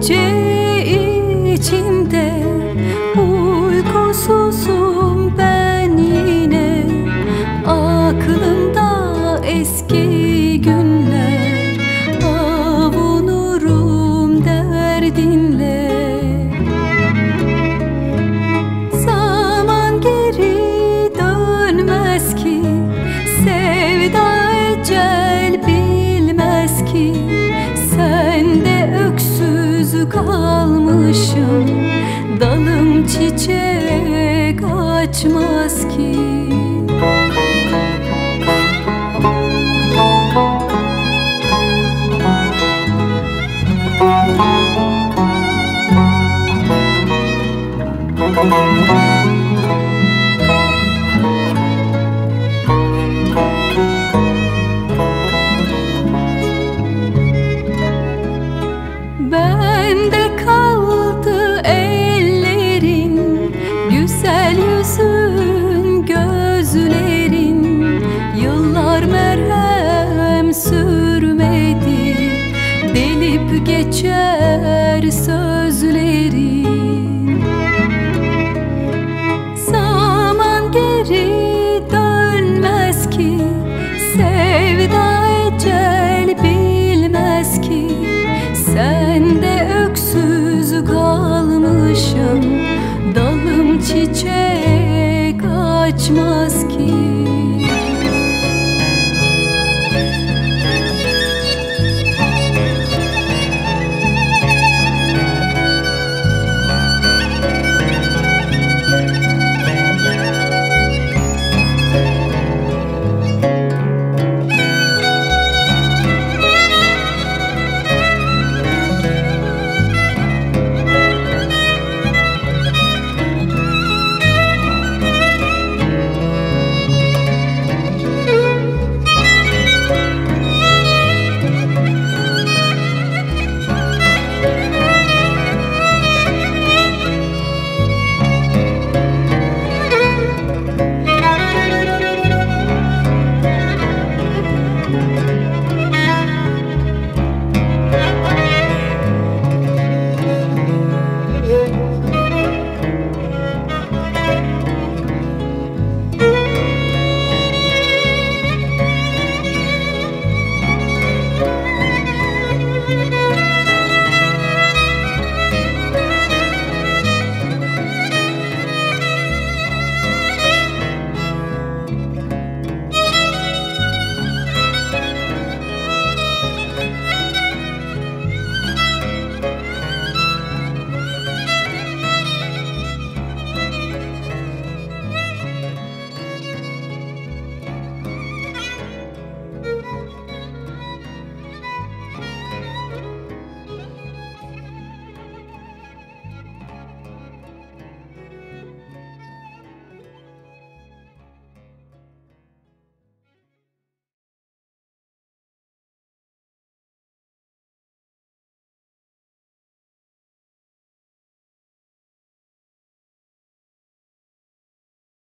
句 kışım dalım çiçek açmaz ki. Müzik geçer sözleri.